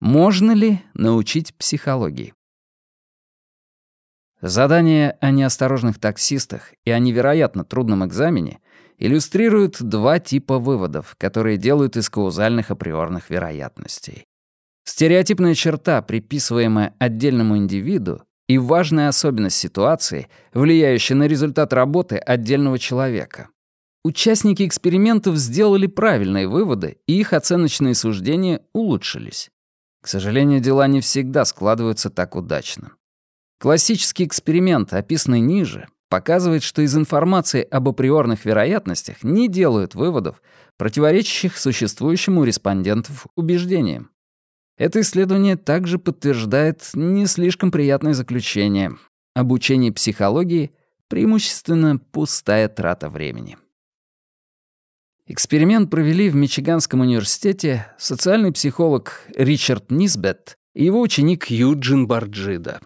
Можно ли научить психологии? Задание о неосторожных таксистах и о невероятно трудном экзамене иллюстрируют два типа выводов, которые делают из каузальных априорных вероятностей. Стереотипная черта, приписываемая отдельному индивиду, и важная особенность ситуации, влияющая на результат работы отдельного человека. Участники экспериментов сделали правильные выводы, и их оценочные суждения улучшились. К сожалению, дела не всегда складываются так удачно. Классический эксперимент, описанный ниже, показывает, что из информации об априорных вероятностях не делают выводов, противоречащих существующим у респондентов убеждениям. Это исследование также подтверждает не слишком приятное заключение. Обучение психологии — преимущественно пустая трата времени. Эксперимент провели в Мичиганском университете социальный психолог Ричард Нисбет и его ученик Юджин Барджида.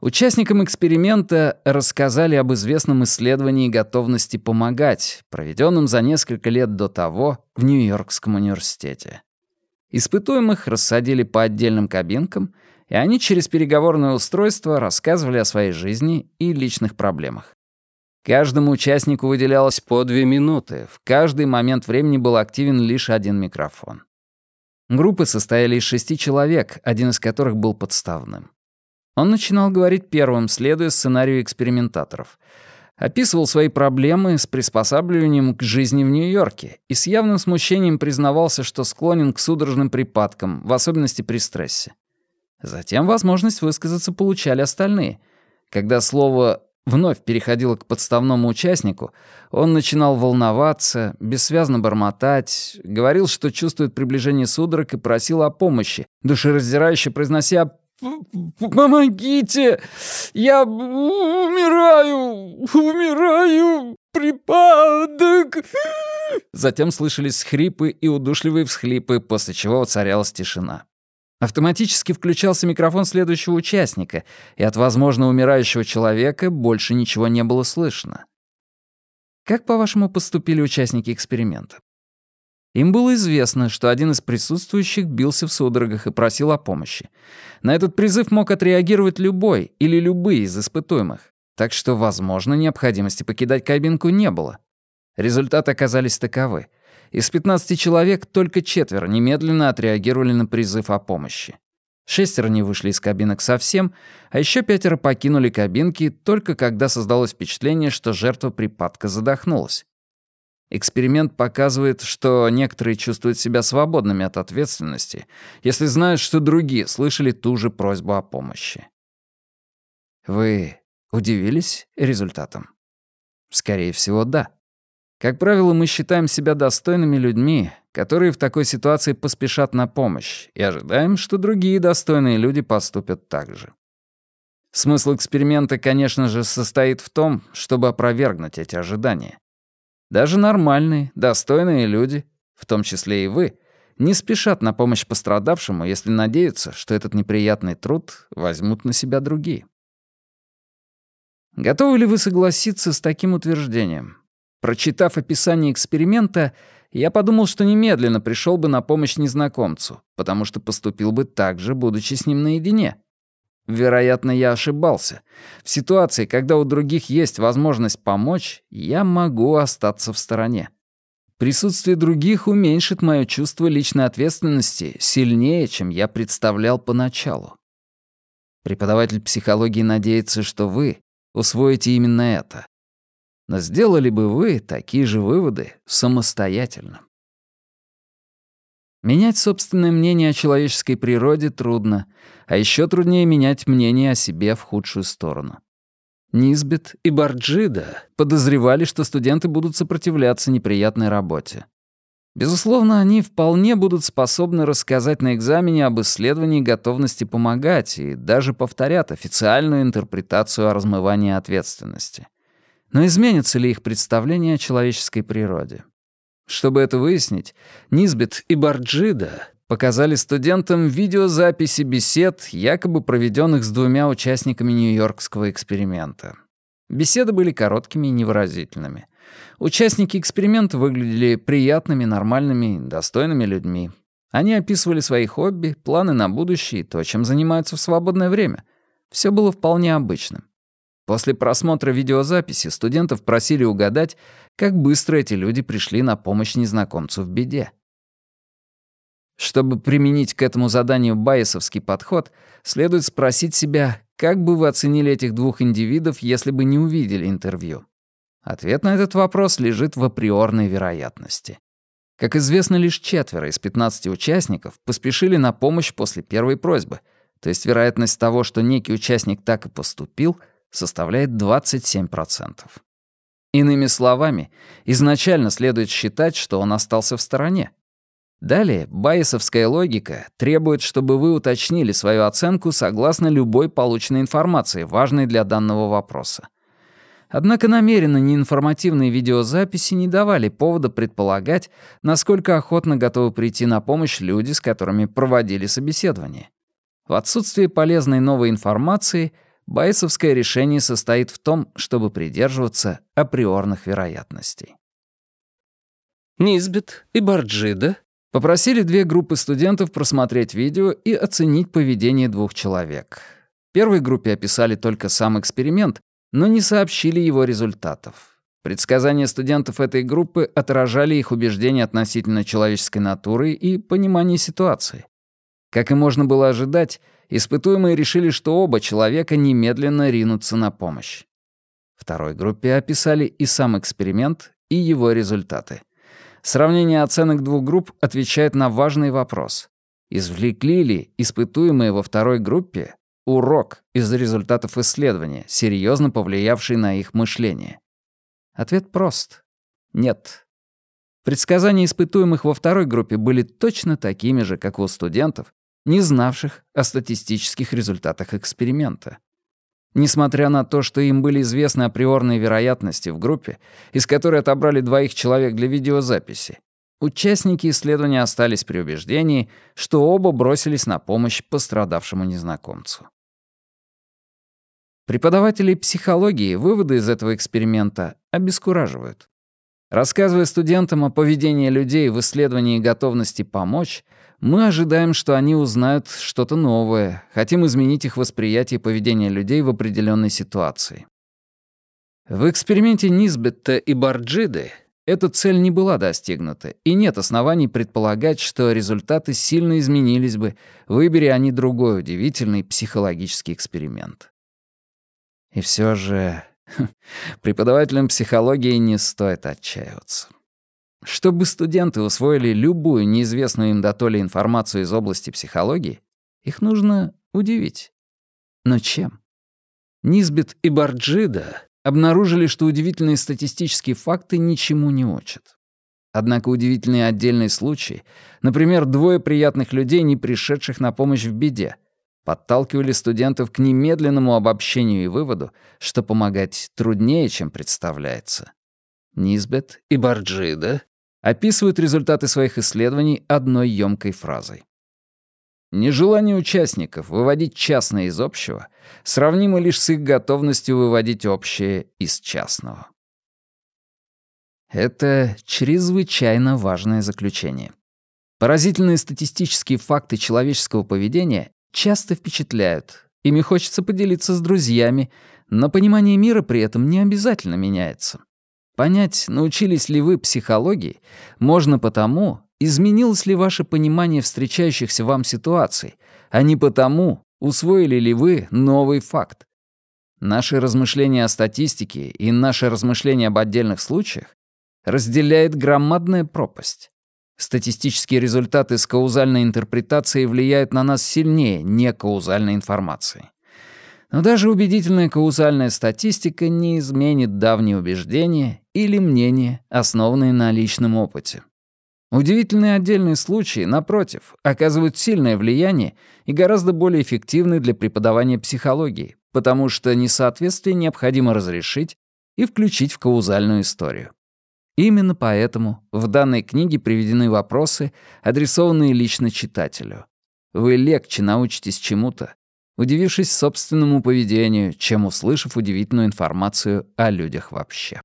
Участникам эксперимента рассказали об известном исследовании готовности помогать, проведенном за несколько лет до того в Нью-Йоркском университете. Испытуемых рассадили по отдельным кабинкам, и они через переговорное устройство рассказывали о своей жизни и личных проблемах. Каждому участнику выделялось по две минуты. В каждый момент времени был активен лишь один микрофон. Группы состояли из шести человек, один из которых был подставным. Он начинал говорить первым, следуя сценарию экспериментаторов. Описывал свои проблемы с приспосабливанием к жизни в Нью-Йорке и с явным смущением признавался, что склонен к судорожным припадкам, в особенности при стрессе. Затем возможность высказаться получали остальные. Когда слово вновь переходила к подставному участнику, он начинал волноваться, бессвязно бормотать, говорил, что чувствует приближение судорог и просил о помощи, душераздирающе произнося «Помогите! Я умираю! Умираю! Припадок!» Затем слышались хрипы и удушливые всхлипы, после чего воцарялась тишина. Автоматически включался микрофон следующего участника, и от, возможно, умирающего человека больше ничего не было слышно. Как, по-вашему, поступили участники эксперимента? Им было известно, что один из присутствующих бился в судорогах и просил о помощи. На этот призыв мог отреагировать любой или любые из испытуемых, так что, возможно, необходимости покидать кабинку не было. Результаты оказались таковы. Из 15 человек только четверо немедленно отреагировали на призыв о помощи. Шестеро не вышли из кабинок совсем, а еще пятеро покинули кабинки только когда создалось впечатление, что жертва припадка задохнулась. Эксперимент показывает, что некоторые чувствуют себя свободными от ответственности, если знают, что другие слышали ту же просьбу о помощи. Вы удивились результатом? Скорее всего, да. Как правило, мы считаем себя достойными людьми, которые в такой ситуации поспешат на помощь, и ожидаем, что другие достойные люди поступят так же. Смысл эксперимента, конечно же, состоит в том, чтобы опровергнуть эти ожидания. Даже нормальные, достойные люди, в том числе и вы, не спешат на помощь пострадавшему, если надеются, что этот неприятный труд возьмут на себя другие. Готовы ли вы согласиться с таким утверждением? Прочитав описание эксперимента, я подумал, что немедленно пришел бы на помощь незнакомцу, потому что поступил бы так же, будучи с ним наедине. Вероятно, я ошибался. В ситуации, когда у других есть возможность помочь, я могу остаться в стороне. Присутствие других уменьшит мое чувство личной ответственности сильнее, чем я представлял поначалу. Преподаватель психологии надеется, что вы усвоите именно это. Но сделали бы вы такие же выводы самостоятельно? Менять собственное мнение о человеческой природе трудно, а еще труднее менять мнение о себе в худшую сторону. Низбет и Барджида подозревали, что студенты будут сопротивляться неприятной работе. Безусловно, они вполне будут способны рассказать на экзамене об исследовании готовности помогать и даже повторят официальную интерпретацию о размывании ответственности. Но изменится ли их представление о человеческой природе? Чтобы это выяснить, Низбет и Барджида показали студентам видеозаписи бесед, якобы проведенных с двумя участниками Нью-Йоркского эксперимента. Беседы были короткими и невыразительными. Участники эксперимента выглядели приятными, нормальными, достойными людьми. Они описывали свои хобби, планы на будущее и то, чем занимаются в свободное время. Все было вполне обычным. После просмотра видеозаписи студентов просили угадать, как быстро эти люди пришли на помощь незнакомцу в беде. Чтобы применить к этому заданию байесовский подход, следует спросить себя, как бы вы оценили этих двух индивидов, если бы не увидели интервью? Ответ на этот вопрос лежит в априорной вероятности. Как известно, лишь четверо из 15 участников поспешили на помощь после первой просьбы, то есть вероятность того, что некий участник так и поступил, составляет 27%. Иными словами, изначально следует считать, что он остался в стороне. Далее, байесовская логика требует, чтобы вы уточнили свою оценку согласно любой полученной информации, важной для данного вопроса. Однако намеренно неинформативные видеозаписи не давали повода предполагать, насколько охотно готовы прийти на помощь люди, с которыми проводили собеседование. В отсутствие полезной новой информации байесовское решение состоит в том, чтобы придерживаться априорных вероятностей. Низбит и Барджида попросили две группы студентов просмотреть видео и оценить поведение двух человек. Первой группе описали только сам эксперимент, но не сообщили его результатов. Предсказания студентов этой группы отражали их убеждения относительно человеческой натуры и понимания ситуации. Как и можно было ожидать, испытуемые решили, что оба человека немедленно ринутся на помощь. Второй группе описали и сам эксперимент, и его результаты. Сравнение оценок двух групп отвечает на важный вопрос. Извлекли ли испытуемые во второй группе урок из результатов исследования, серьезно повлиявший на их мышление? Ответ прост. Нет. Предсказания испытуемых во второй группе были точно такими же, как у студентов, не знавших о статистических результатах эксперимента. Несмотря на то, что им были известны априорные вероятности в группе, из которой отобрали двоих человек для видеозаписи, участники исследования остались при убеждении, что оба бросились на помощь пострадавшему незнакомцу. Преподавателей психологии выводы из этого эксперимента обескураживают. Рассказывая студентам о поведении людей в исследовании готовности помочь, мы ожидаем, что они узнают что-то новое, хотим изменить их восприятие поведения людей в определенной ситуации. В эксперименте Низбетта и Барджиды эта цель не была достигнута, и нет оснований предполагать, что результаты сильно изменились бы, выбери они другой удивительный психологический эксперимент. И все же преподавателям психологии не стоит отчаиваться. Чтобы студенты усвоили любую неизвестную им дотоле информацию из области психологии, их нужно удивить. Но чем? Низбит и Барджида обнаружили, что удивительные статистические факты ничему не учат. Однако удивительные отдельные случаи, например, двое приятных людей, не пришедших на помощь в беде, подталкивали студентов к немедленному обобщению и выводу, что помогать труднее, чем представляется. Низбет и Барджида описывают результаты своих исследований одной ёмкой фразой. Нежелание участников выводить частное из общего сравнимо лишь с их готовностью выводить общее из частного. Это чрезвычайно важное заключение. Поразительные статистические факты человеческого поведения часто впечатляют. Ими хочется поделиться с друзьями, но понимание мира при этом не обязательно меняется. Понять, научились ли вы психологии, можно потому, изменилось ли ваше понимание встречающихся вам ситуаций, а не потому, усвоили ли вы новый факт. Наши размышления о статистике и наши размышления об отдельных случаях разделяет громадная пропасть. Статистические результаты с каузальной интерпретацией влияют на нас сильнее некаузальной информации. Но даже убедительная каузальная статистика не изменит давние убеждения или мнения, основанные на личном опыте. Удивительные отдельные случаи, напротив, оказывают сильное влияние и гораздо более эффективны для преподавания психологии, потому что несоответствие необходимо разрешить и включить в каузальную историю. Именно поэтому в данной книге приведены вопросы, адресованные лично читателю. Вы легче научитесь чему-то, удивившись собственному поведению, чем услышав удивительную информацию о людях вообще.